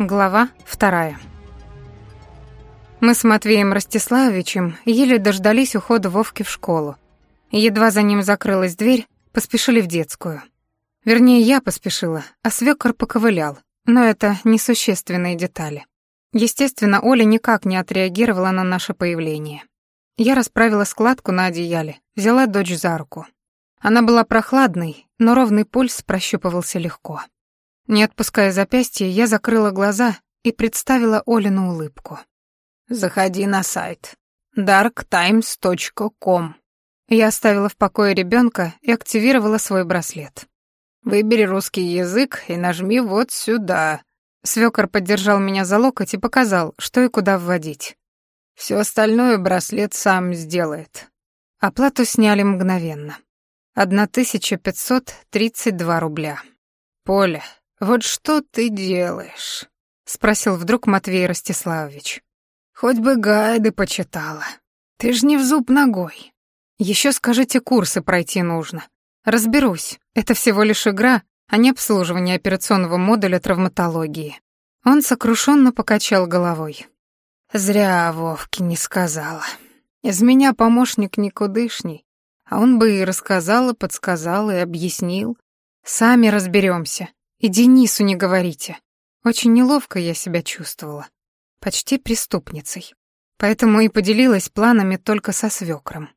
Глава вторая. Мы с Матвеем Ростиславовичем еле дождались ухода Вовки в школу. Едва за ним закрылась дверь, поспешили в детскую. Вернее, я поспешила, а свёкор поковылял, но это несущественные детали. Естественно, Оля никак не отреагировала на наше появление. Я расправила складку на одеяле, взяла дочь за руку. Она была прохладной, но ровный пульс прощупывался легко. Не отпуская запястья, я закрыла глаза и представила Олину улыбку. «Заходи на сайт darktimes.com». Я оставила в покое ребенка и активировала свой браслет. «Выбери русский язык и нажми вот сюда». Свёкор поддержал меня за локоть и показал, что и куда вводить. Все остальное браслет сам сделает. Оплату сняли мгновенно. 1532 рубля. «Поля, «Вот что ты делаешь?» — спросил вдруг Матвей Ростиславович. «Хоть бы гайды почитала. Ты ж не в зуб ногой. Еще скажите, курсы пройти нужно. Разберусь. Это всего лишь игра, а не обслуживание операционного модуля травматологии». Он сокрушенно покачал головой. «Зря Вовке не сказала. Из меня помощник никудышний, а он бы и рассказал, и подсказал, и объяснил. Сами разберемся. И Денису не говорите. Очень неловко я себя чувствовала. Почти преступницей. Поэтому и поделилась планами только со свекром.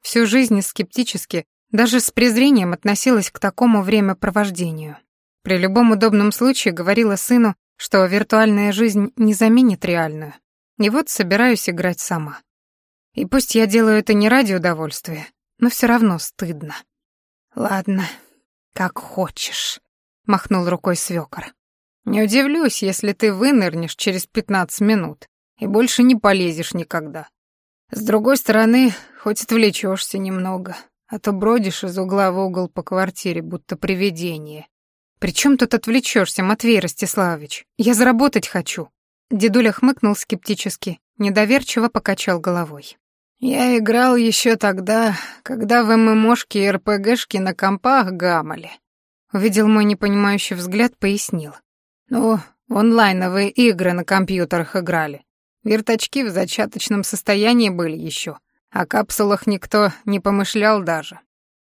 Всю жизнь скептически, даже с презрением относилась к такому времяпровождению. При любом удобном случае говорила сыну, что виртуальная жизнь не заменит реальную. И вот собираюсь играть сама. И пусть я делаю это не ради удовольствия, но все равно стыдно. Ладно, как хочешь махнул рукой свёкор. Не удивлюсь, если ты вынырнешь через пятнадцать минут и больше не полезешь никогда. С другой стороны, хоть отвлечешься немного, а то бродишь из угла в угол по квартире, будто привидение. При чем тут отвлечешься, Матвей Ростиславович? Я заработать хочу. Дедуля хмыкнул скептически, недоверчиво покачал головой. Я играл еще тогда, когда в ММОшки и РПГшки на компах гамали. Увидел мой непонимающий взгляд, пояснил. «Ну, онлайновые игры на компьютерах играли. Верточки в зачаточном состоянии были еще, о капсулах никто не помышлял даже.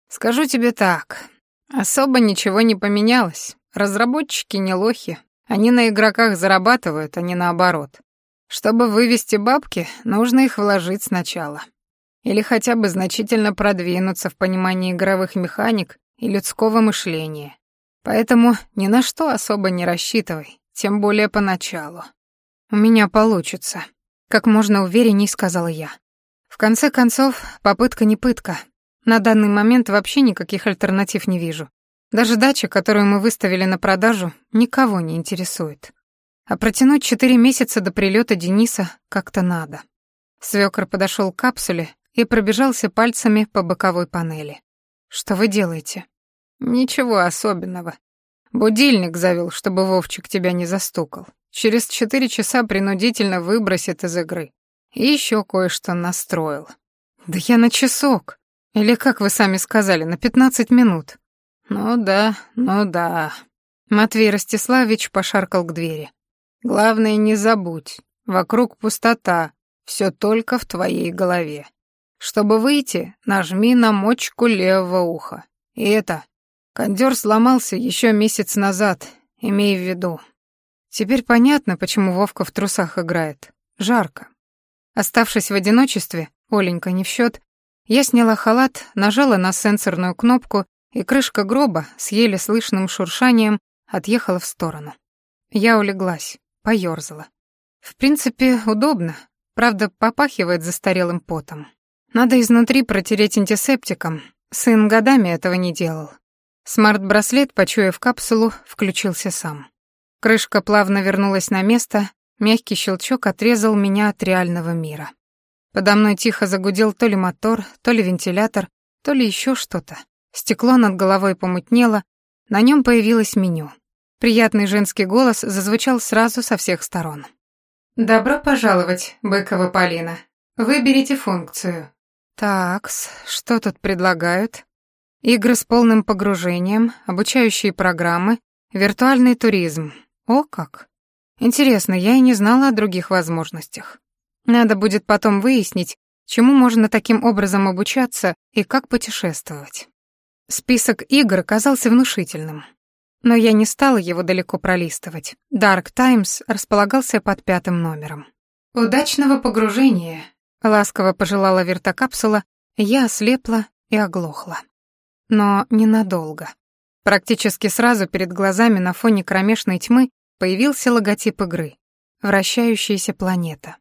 Скажу тебе так, особо ничего не поменялось. Разработчики не лохи, они на игроках зарабатывают, а не наоборот. Чтобы вывести бабки, нужно их вложить сначала. Или хотя бы значительно продвинуться в понимании игровых механик и людского мышления. Поэтому ни на что особо не рассчитывай, тем более поначалу. У меня получится, как можно уверенней сказала я. В конце концов, попытка не пытка. На данный момент вообще никаких альтернатив не вижу. Даже дача, которую мы выставили на продажу, никого не интересует. А протянуть четыре месяца до прилета Дениса как-то надо. Свёкор подошел к капсуле и пробежался пальцами по боковой панели. «Что вы делаете?» «Ничего особенного. Будильник завел, чтобы Вовчик тебя не застукал. Через четыре часа принудительно выбросит из игры. И еще кое-что настроил». «Да я на часок. Или, как вы сами сказали, на пятнадцать минут». «Ну да, ну да». Матвей Ростиславович пошаркал к двери. «Главное, не забудь. Вокруг пустота. Все только в твоей голове. Чтобы выйти, нажми на мочку левого уха. И это, кондёр сломался еще месяц назад, имей в виду. Теперь понятно, почему Вовка в трусах играет. Жарко. Оставшись в одиночестве, Оленька не в счет, я сняла халат, нажала на сенсорную кнопку, и крышка гроба с еле слышным шуршанием отъехала в сторону. Я улеглась, поёрзала. В принципе, удобно, правда, попахивает застарелым потом. Надо изнутри протереть антисептиком. Сын годами этого не делал. Смарт-браслет, почуяв капсулу, включился сам. Крышка плавно вернулась на место, мягкий щелчок отрезал меня от реального мира. Подо мной тихо загудел то ли мотор, то ли вентилятор, то ли еще что-то. Стекло над головой помутнело, на нем появилось меню. Приятный женский голос зазвучал сразу со всех сторон. «Добро пожаловать, Быкова Полина. Выберите функцию. Такс, что тут предлагают? Игры с полным погружением, обучающие программы, виртуальный туризм. О как! Интересно, я и не знала о других возможностях. Надо будет потом выяснить, чему можно таким образом обучаться и как путешествовать. Список игр казался внушительным. Но я не стала его далеко пролистывать. Dark Times располагался под пятым номером. «Удачного погружения», — ласково пожелала вертокапсула, я ослепла и оглохла. Но ненадолго. Практически сразу перед глазами на фоне кромешной тьмы появился логотип игры — вращающаяся планета.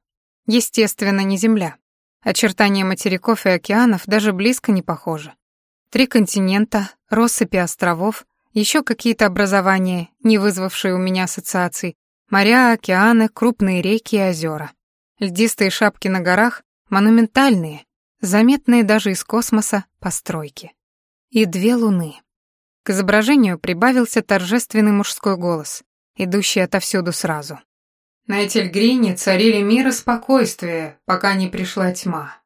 Естественно, не Земля. Очертания материков и океанов даже близко не похожи. Три континента, россыпи островов, еще какие-то образования, не вызвавшие у меня ассоциаций, моря, океаны, крупные реки и озера. Льдистые шапки на горах, монументальные, заметные даже из космоса постройки. И две луны. К изображению прибавился торжественный мужской голос, идущий отовсюду сразу. На Этельгрине царили мир и спокойствие, пока не пришла тьма.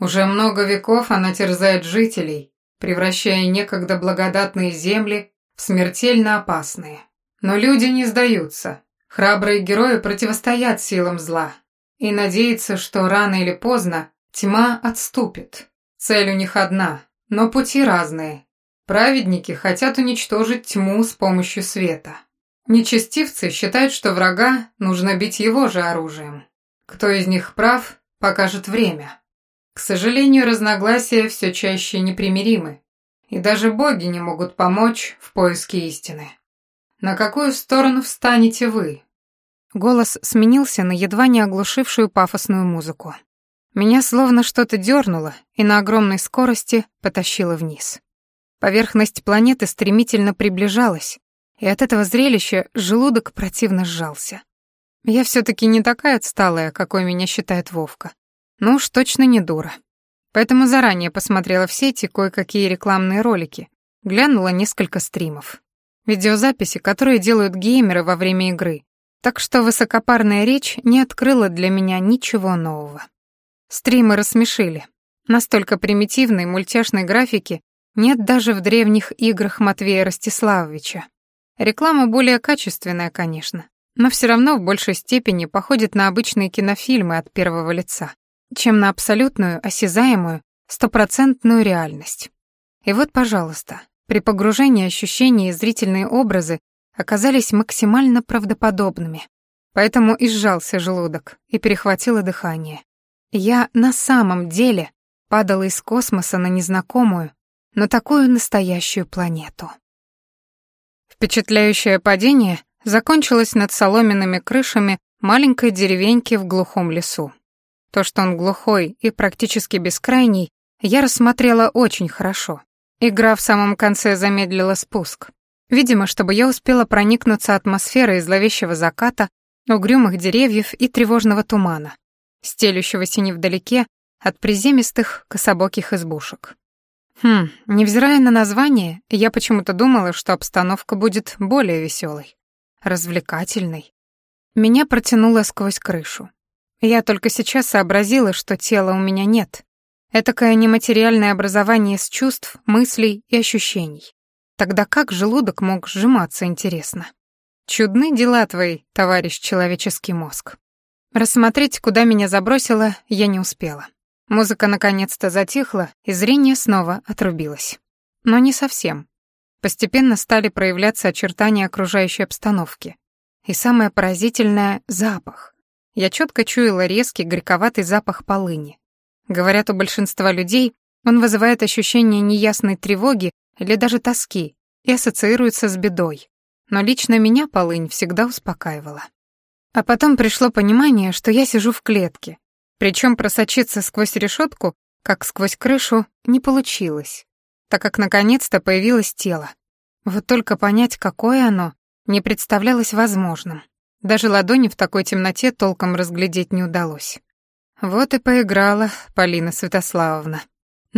Уже много веков она терзает жителей, превращая некогда благодатные земли в смертельно опасные. Но люди не сдаются. Храбрые герои противостоят силам зла и надеются, что рано или поздно тьма отступит. Цель у них одна, но пути разные, Праведники хотят уничтожить тьму с помощью света. Нечестивцы считают, что врага нужно бить его же оружием. Кто из них прав, покажет время. К сожалению, разногласия все чаще непримиримы, и даже боги не могут помочь в поиске истины. На какую сторону встанете вы? Голос сменился на едва не оглушившую пафосную музыку. Меня словно что-то дернуло и на огромной скорости потащило вниз. Поверхность планеты стремительно приближалась, и от этого зрелища желудок противно сжался. Я все таки не такая отсталая, какой меня считает Вовка. Ну уж точно не дура. Поэтому заранее посмотрела в сети кое-какие рекламные ролики, глянула несколько стримов. Видеозаписи, которые делают геймеры во время игры. Так что высокопарная речь не открыла для меня ничего нового. Стримы рассмешили. Настолько примитивной мультяшной графики нет даже в древних играх Матвея Ростиславовича. Реклама более качественная, конечно, но все равно в большей степени походит на обычные кинофильмы от первого лица, чем на абсолютную, осязаемую, стопроцентную реальность. И вот, пожалуйста, при погружении ощущения и зрительные образы оказались максимально правдоподобными. Поэтому и сжался желудок, и перехватило дыхание. Я на самом деле падала из космоса на незнакомую, на такую настоящую планету. Впечатляющее падение закончилось над соломенными крышами маленькой деревеньки в глухом лесу. То, что он глухой и практически бескрайний, я рассмотрела очень хорошо. Игра в самом конце замедлила спуск. Видимо, чтобы я успела проникнуться атмосферой зловещего заката, угрюмых деревьев и тревожного тумана, стелющегося невдалеке от приземистых кособоких избушек. Хм, невзирая на название, я почему-то думала, что обстановка будет более веселой, развлекательной. Меня протянуло сквозь крышу. Я только сейчас сообразила, что тела у меня нет. Этакое нематериальное образование из чувств, мыслей и ощущений. Тогда как желудок мог сжиматься, интересно? Чудны дела твои, товарищ человеческий мозг. Рассмотреть, куда меня забросило, я не успела. Музыка наконец-то затихла, и зрение снова отрубилось. Но не совсем. Постепенно стали проявляться очертания окружающей обстановки. И самое поразительное — запах. Я четко чуяла резкий горьковатый запах полыни. Говорят, у большинства людей он вызывает ощущение неясной тревоги или даже тоски и ассоциируется с бедой. Но лично меня полынь всегда успокаивала. А потом пришло понимание, что я сижу в клетке, причем просочиться сквозь решетку, как сквозь крышу, не получилось, так как наконец-то появилось тело. Вот только понять, какое оно, не представлялось возможным. Даже ладони в такой темноте толком разглядеть не удалось. Вот и поиграла Полина Святославовна.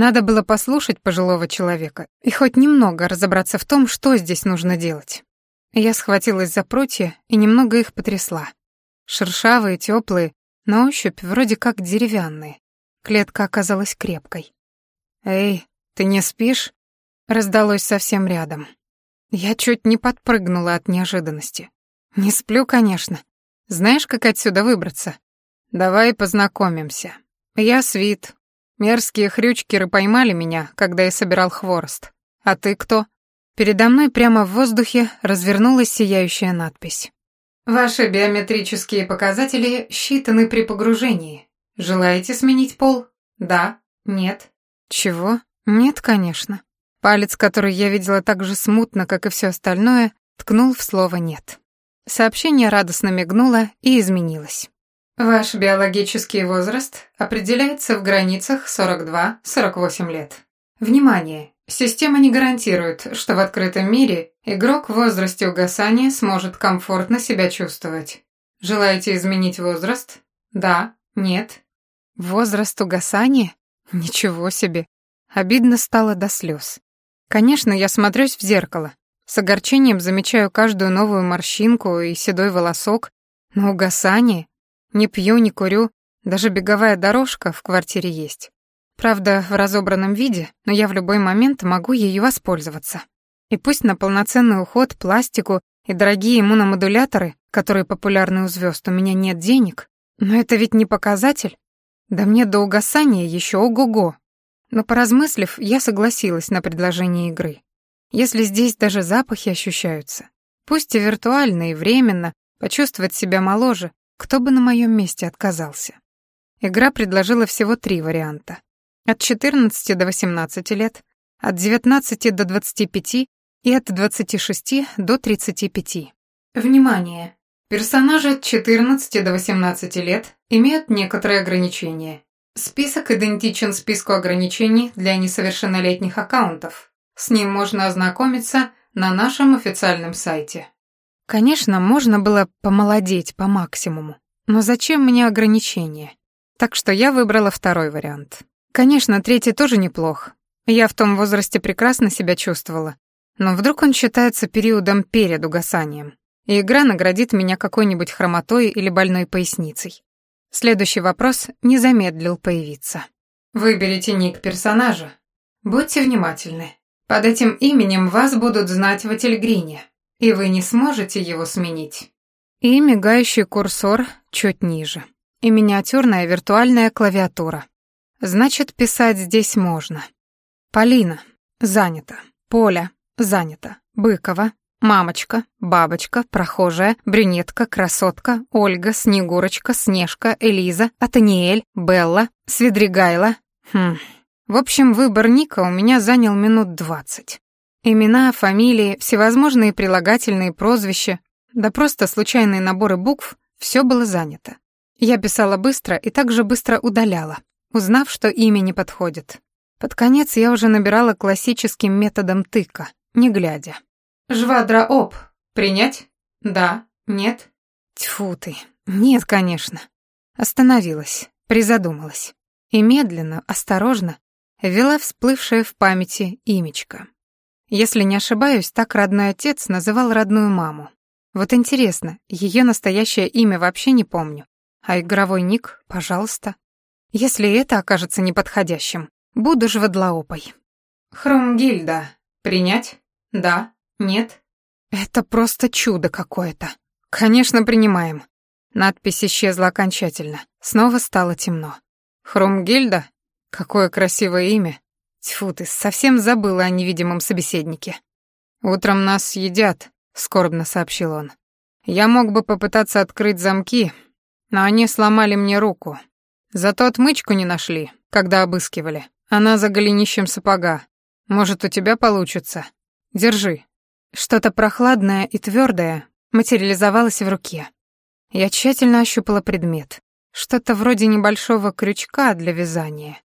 Надо было послушать пожилого человека и хоть немного разобраться в том, что здесь нужно делать. Я схватилась за прутья и немного их потрясла. Шершавые, теплые, на ощупь вроде как деревянные. Клетка оказалась крепкой. «Эй, ты не спишь?» Раздалось совсем рядом. Я чуть не подпрыгнула от неожиданности. «Не сплю, конечно. Знаешь, как отсюда выбраться? Давай познакомимся. Я Свит. Мерзкие хрючкеры поймали меня, когда я собирал хворост. А ты кто? Передо мной прямо в воздухе развернулась сияющая надпись. Ваши биометрические показатели считаны при погружении. Желаете сменить пол? Да? Нет? Чего? Нет, конечно. Палец, который я видела так же смутно, как и все остальное, ткнул в слово «нет». Сообщение радостно мигнуло и изменилось. Ваш биологический возраст определяется в границах 42-48 лет. Внимание! Система не гарантирует, что в открытом мире игрок в возрасте угасания сможет комфортно себя чувствовать. Желаете изменить возраст? Да? Нет? Возраст угасания? Ничего себе. Обидно стало до слез. Конечно, я смотрюсь в зеркало. С огорчением замечаю каждую новую морщинку и седой волосок, но угасание? Не пью, не курю, даже беговая дорожка в квартире есть. Правда, в разобранном виде, но я в любой момент могу ею воспользоваться. И пусть на полноценный уход, пластику и дорогие иммуномодуляторы, которые популярны у звезд, у меня нет денег, но это ведь не показатель. Да мне до угасания еще ого-го. Но поразмыслив, я согласилась на предложение игры. Если здесь даже запахи ощущаются, пусть и виртуально, и временно, почувствовать себя моложе, кто бы на моем месте отказался. Игра предложила всего три варианта. От 14 до 18 лет, от 19 до 25 и от 26 до 35. Внимание! Персонажи от 14 до 18 лет имеют некоторые ограничения. Список идентичен списку ограничений для несовершеннолетних аккаунтов. С ним можно ознакомиться на нашем официальном сайте. Конечно, можно было помолодеть по максимуму, но зачем мне ограничения? Так что я выбрала второй вариант. Конечно, третий тоже неплох. Я в том возрасте прекрасно себя чувствовала. Но вдруг он считается периодом перед угасанием, и игра наградит меня какой-нибудь хромотой или больной поясницей. Следующий вопрос не замедлил появиться. Выберите ник персонажа. Будьте внимательны. Под этим именем вас будут знать в Ательгрине, и вы не сможете его сменить. И мигающий курсор чуть ниже. И миниатюрная виртуальная клавиатура. Значит, писать здесь можно. Полина. Занято. Поля. Занято. Быкова. Мамочка, бабочка, прохожая, брюнетка, красотка, Ольга, Снегурочка, Снежка, Элиза, Атаниэль, Белла, Свидригайла. Хм. В общем, выбор ника у меня занял минут двадцать. Имена, фамилии, всевозможные прилагательные прозвища, да просто случайные наборы букв, все было занято. Я писала быстро и также быстро удаляла, узнав, что имя не подходит. Под конец я уже набирала классическим методом тыка, не глядя. «Жвадра-оп. Принять? Да? Нет?» Тьфу ты. Нет, конечно. Остановилась, призадумалась. И медленно, осторожно вела всплывшее в памяти имечко. Если не ошибаюсь, так родной отец называл родную маму. Вот интересно, ее настоящее имя вообще не помню. А игровой ник, пожалуйста. Если это окажется неподходящим, буду жвадлоопой. Хрумгильда. Принять? Да? Нет? Это просто чудо какое-то. Конечно, принимаем. Надпись исчезла окончательно. Снова стало темно. Хрумгильда? Какое красивое имя. Тьфу ты, совсем забыла о невидимом собеседнике. Утром нас съедят, скорбно сообщил он. Я мог бы попытаться открыть замки, но они сломали мне руку. Зато отмычку не нашли, когда обыскивали. Она за голенищем сапога. Может, у тебя получится. Держи. Что-то прохладное и твердое материализовалось в руке. Я тщательно ощупала предмет. Что-то вроде небольшого крючка для вязания.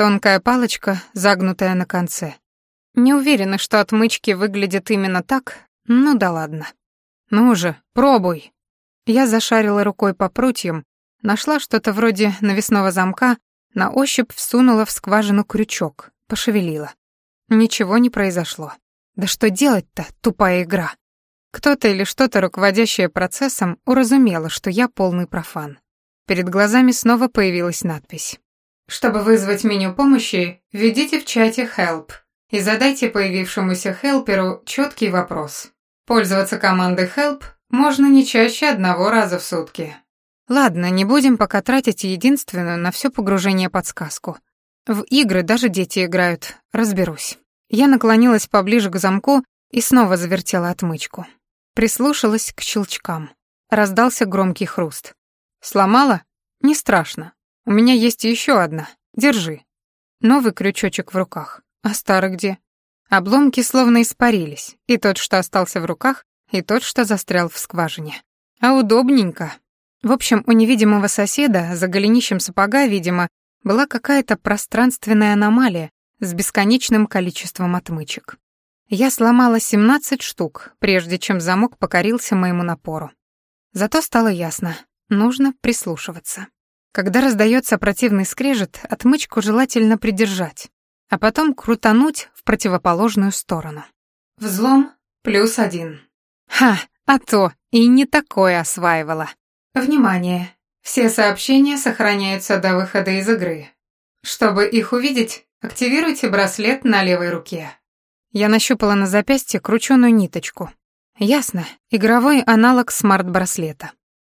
Тонкая палочка, загнутая на конце. Не уверена, что отмычки выглядят именно так, ну да ладно. Ну же, пробуй. Я зашарила рукой по прутьям, Нашла что-то вроде навесного замка, на ощупь всунула в скважину крючок, пошевелила. Ничего не произошло. Да что делать-то, тупая игра? Кто-то или что-то, руководящее процессом, уразумело, что я полный профан. Перед глазами снова появилась надпись. Чтобы вызвать меню помощи, введите в чате «Help» и задайте появившемуся хелперу четкий вопрос. Пользоваться командой «Help» Можно не чаще одного раза в сутки. Ладно, не будем пока тратить единственную на все погружение подсказку. В игры даже дети играют, разберусь. Я наклонилась поближе к замку и снова завертела отмычку. Прислушалась к щелчкам. Раздался громкий хруст. Сломала? Не страшно. У меня есть еще одна. Держи. Новый крючочек в руках. А старый где? Обломки словно испарились. И тот, что остался в руках, и тот, что застрял в скважине. А удобненько. В общем, у невидимого соседа за голенищем сапога, видимо, была какая-то пространственная аномалия с бесконечным количеством отмычек. Я сломала 17 штук, прежде чем замок покорился моему напору. Зато стало ясно, нужно прислушиваться. Когда раздается противный скрежет, отмычку желательно придержать, а потом крутануть в противоположную сторону. Взлом плюс один. Ха, а то и не такое осваивала. Внимание! Все сообщения сохраняются до выхода из игры. Чтобы их увидеть, активируйте браслет на левой руке. Я нащупала на запястье крученую ниточку. Ясно, игровой аналог смарт-браслета.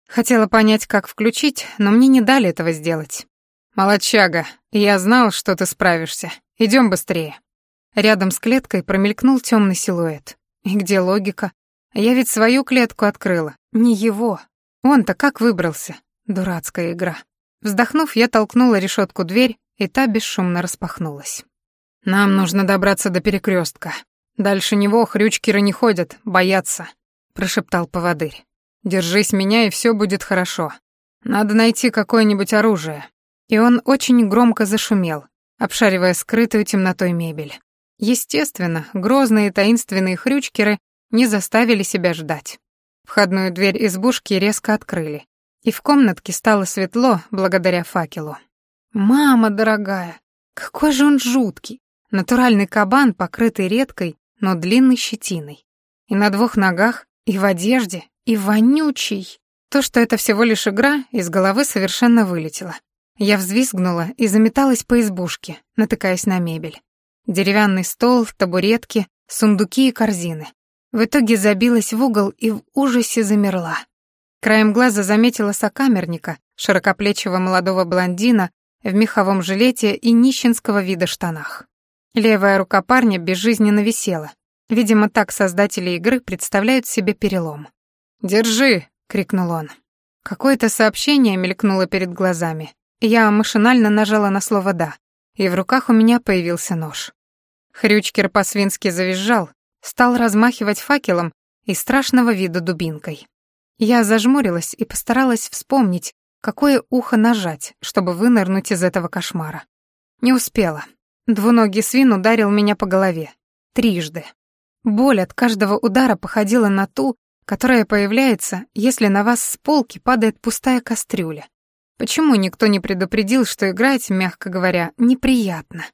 Хотела понять, как включить, но мне не дали этого сделать. «Молодчага, я знал, что ты справишься. Идем быстрее». Рядом с клеткой промелькнул темный силуэт. И где логика? Я ведь свою клетку открыла, не его. Он-то как выбрался? Дурацкая игра. Вздохнув, я толкнула решетку дверь, и та бесшумно распахнулась. «Нам нужно добраться до перекрестка. Дальше него хрючкеры не ходят, боятся», — прошептал поводырь. «Держись меня, и все будет хорошо. Надо найти какое-нибудь оружие». И он очень громко зашумел, обшаривая скрытую темнотой мебель. Естественно, грозные таинственные хрючкеры не заставили себя ждать. Входную дверь избушки резко открыли, и в комнатке стало светло благодаря факелу. «Мама дорогая, какой же он жуткий! Натуральный кабан, покрытый редкой, но длинной щетиной. И на двух ногах, и в одежде, и вонючий. То, что это всего лишь игра, из головы совершенно вылетело. Я взвизгнула и заметалась по избушке, натыкаясь на мебель. Деревянный стол, табуретки, сундуки и корзины. В итоге забилась в угол и в ужасе замерла. Краем глаза заметила сокамерника, широкоплечего молодого блондина в меховом жилете и нищенского вида штанах. Левая рука парня безжизненно висела. Видимо, так создатели игры представляют себе перелом. «Держи!» — крикнул он. Какое-то сообщение мелькнуло перед глазами. Я машинально нажала на слово «да», и в руках у меня появился нож. Хрючкер по-свински завизжал, стал размахивать факелом и страшного вида дубинкой. Я зажмурилась и постаралась вспомнить, какое ухо нажать, чтобы вынырнуть из этого кошмара. Не успела. Двуногий свин ударил меня по голове. Трижды. Боль от каждого удара походила на ту, которая появляется, если на вас с полки падает пустая кастрюля. Почему никто не предупредил, что играть, мягко говоря, неприятно?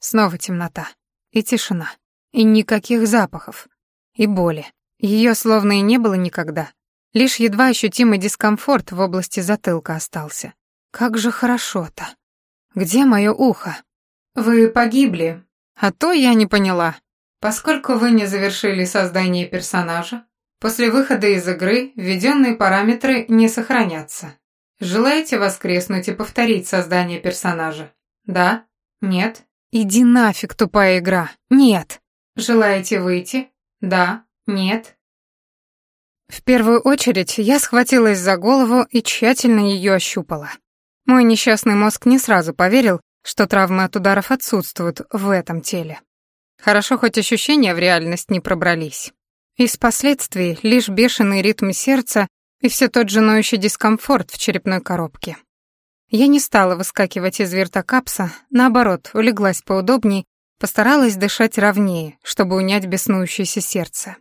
Снова темнота. И тишина. И никаких запахов. И боли. Ее словно и не было никогда. Лишь едва ощутимый дискомфорт в области затылка остался. Как же хорошо-то. Где мое ухо? Вы погибли. А то я не поняла. Поскольку вы не завершили создание персонажа, после выхода из игры введенные параметры не сохранятся. Желаете воскреснуть и повторить создание персонажа? Да? Нет? Иди нафиг, тупая игра. Нет. Желаете выйти? Да, нет. В первую очередь я схватилась за голову и тщательно ее ощупала. Мой несчастный мозг не сразу поверил, что травмы от ударов отсутствуют в этом теле. Хорошо, хоть ощущения в реальность не пробрались. Из последствий лишь бешеный ритм сердца и все тот же ноющий дискомфорт в черепной коробке. Я не стала выскакивать из вертокапса, наоборот, улеглась поудобней Постаралась дышать ровнее, чтобы унять беснующееся сердце.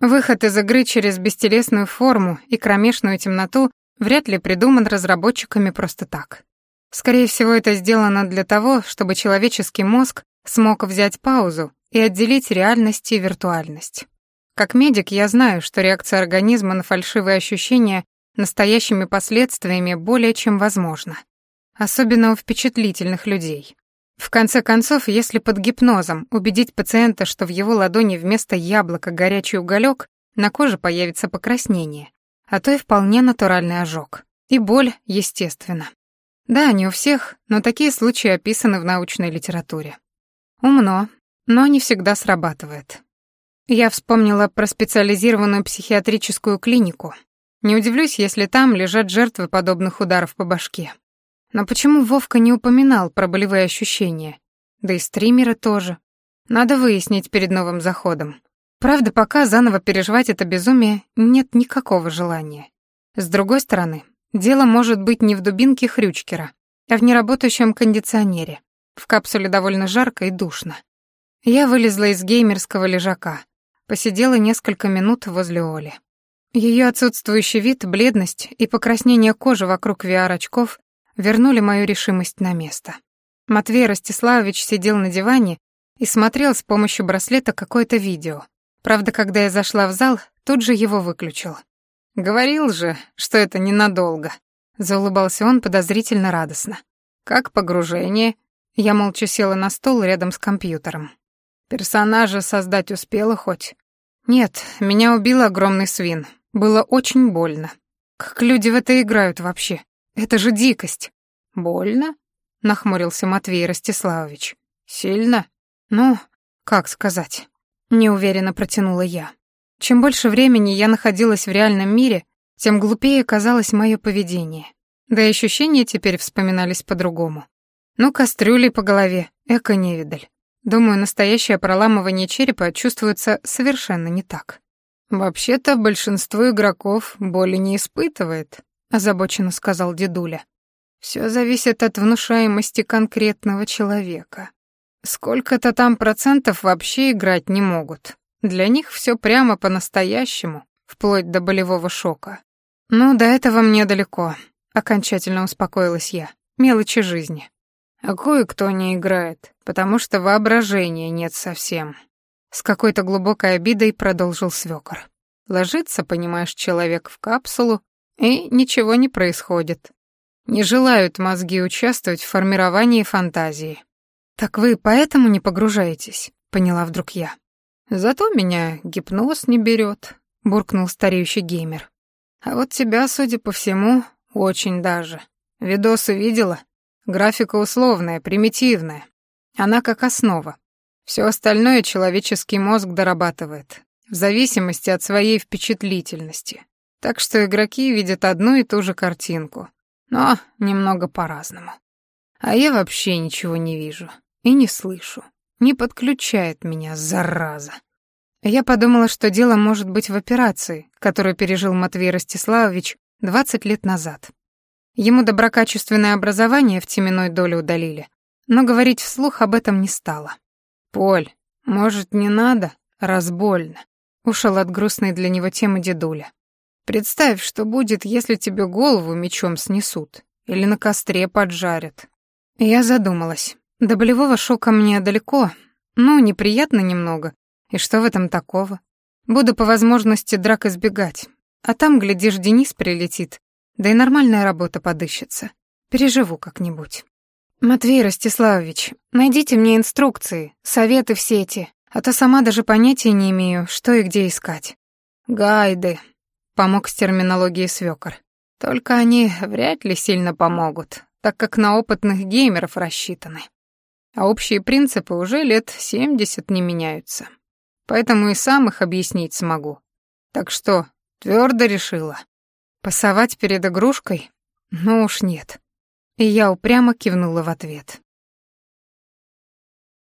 Выход из игры через бестелесную форму и кромешную темноту вряд ли придуман разработчиками просто так. Скорее всего, это сделано для того, чтобы человеческий мозг смог взять паузу и отделить реальность и виртуальность. Как медик я знаю, что реакция организма на фальшивые ощущения настоящими последствиями более чем возможна. Особенно у впечатлительных людей. В конце концов, если под гипнозом убедить пациента, что в его ладони вместо яблока горячий уголек, на коже появится покраснение, а то и вполне натуральный ожог. И боль, естественно. Да, не у всех, но такие случаи описаны в научной литературе. Умно, но не всегда срабатывает. Я вспомнила про специализированную психиатрическую клинику. Не удивлюсь, если там лежат жертвы подобных ударов по башке. Но почему Вовка не упоминал про болевые ощущения? Да и стримеры тоже. Надо выяснить перед новым заходом. Правда, пока заново переживать это безумие нет никакого желания. С другой стороны, дело может быть не в дубинке Хрючкера, а в неработающем кондиционере. В капсуле довольно жарко и душно. Я вылезла из геймерского лежака, посидела несколько минут возле Оли. Ее отсутствующий вид, бледность и покраснение кожи вокруг VR-очков вернули мою решимость на место. Матвей Ростиславович сидел на диване и смотрел с помощью браслета какое-то видео. Правда, когда я зашла в зал, тут же его выключил. «Говорил же, что это ненадолго», — заулыбался он подозрительно радостно. «Как погружение?» Я молча села на стол рядом с компьютером. «Персонажа создать успела хоть?» «Нет, меня убил огромный свин. Было очень больно. Как люди в это играют вообще? Это же дикость». «Больно?» — нахмурился Матвей Ростиславович. «Сильно?» «Ну, как сказать?» Неуверенно протянула я. Чем больше времени я находилась в реальном мире, тем глупее казалось мое поведение. Да и ощущения теперь вспоминались по-другому. Ну, кастрюли по голове, эко-невидаль. Думаю, настоящее проламывание черепа чувствуется совершенно не так. «Вообще-то большинство игроков боли не испытывает», — озабоченно сказал дедуля. «Все зависит от внушаемости конкретного человека. Сколько-то там процентов вообще играть не могут. Для них все прямо по-настоящему, вплоть до болевого шока. Ну, до этого мне далеко, окончательно успокоилась я. Мелочи жизни. А кое-кто не играет, потому что воображения нет совсем. С какой-то глубокой обидой продолжил свёкор. Ложится, понимаешь, человек в капсулу, и ничего не происходит. Не желают мозги участвовать в формировании фантазии. «Так вы поэтому не погружаетесь?» — поняла вдруг я. «Зато меня гипноз не берет», — буркнул стареющий геймер. «А вот тебя, судя по всему, очень даже. Видосы видела? Графика условная, примитивная. Она как основа. Все остальное человеческий мозг дорабатывает, в зависимости от своей впечатлительности. Так что игроки видят одну и ту же картинку, но немного по-разному. А я вообще ничего не вижу. И не слышу. Не подключает меня, зараза. Я подумала, что дело может быть в операции, которую пережил Матвей Ростиславович 20 лет назад. Ему доброкачественное образование в теменной доле удалили, но говорить вслух об этом не стало. «Поль, может, не надо? Раз больно». Ушел от грустной для него темы дедуля. «Представь, что будет, если тебе голову мечом снесут или на костре поджарят». Я задумалась. До болевого шока мне далеко, ну, неприятно немного. И что в этом такого? Буду по возможности драк избегать. А там, глядишь, Денис прилетит, да и нормальная работа подыщется. Переживу как-нибудь. Матвей Ростиславович, найдите мне инструкции, советы в сети, а то сама даже понятия не имею, что и где искать. Гайды, помог с терминологией свёкор. Только они вряд ли сильно помогут, так как на опытных геймеров рассчитаны а общие принципы уже лет семьдесят не меняются. Поэтому и сам их объяснить смогу. Так что, твердо решила. Пасовать перед игрушкой? Ну уж нет. И я упрямо кивнула в ответ.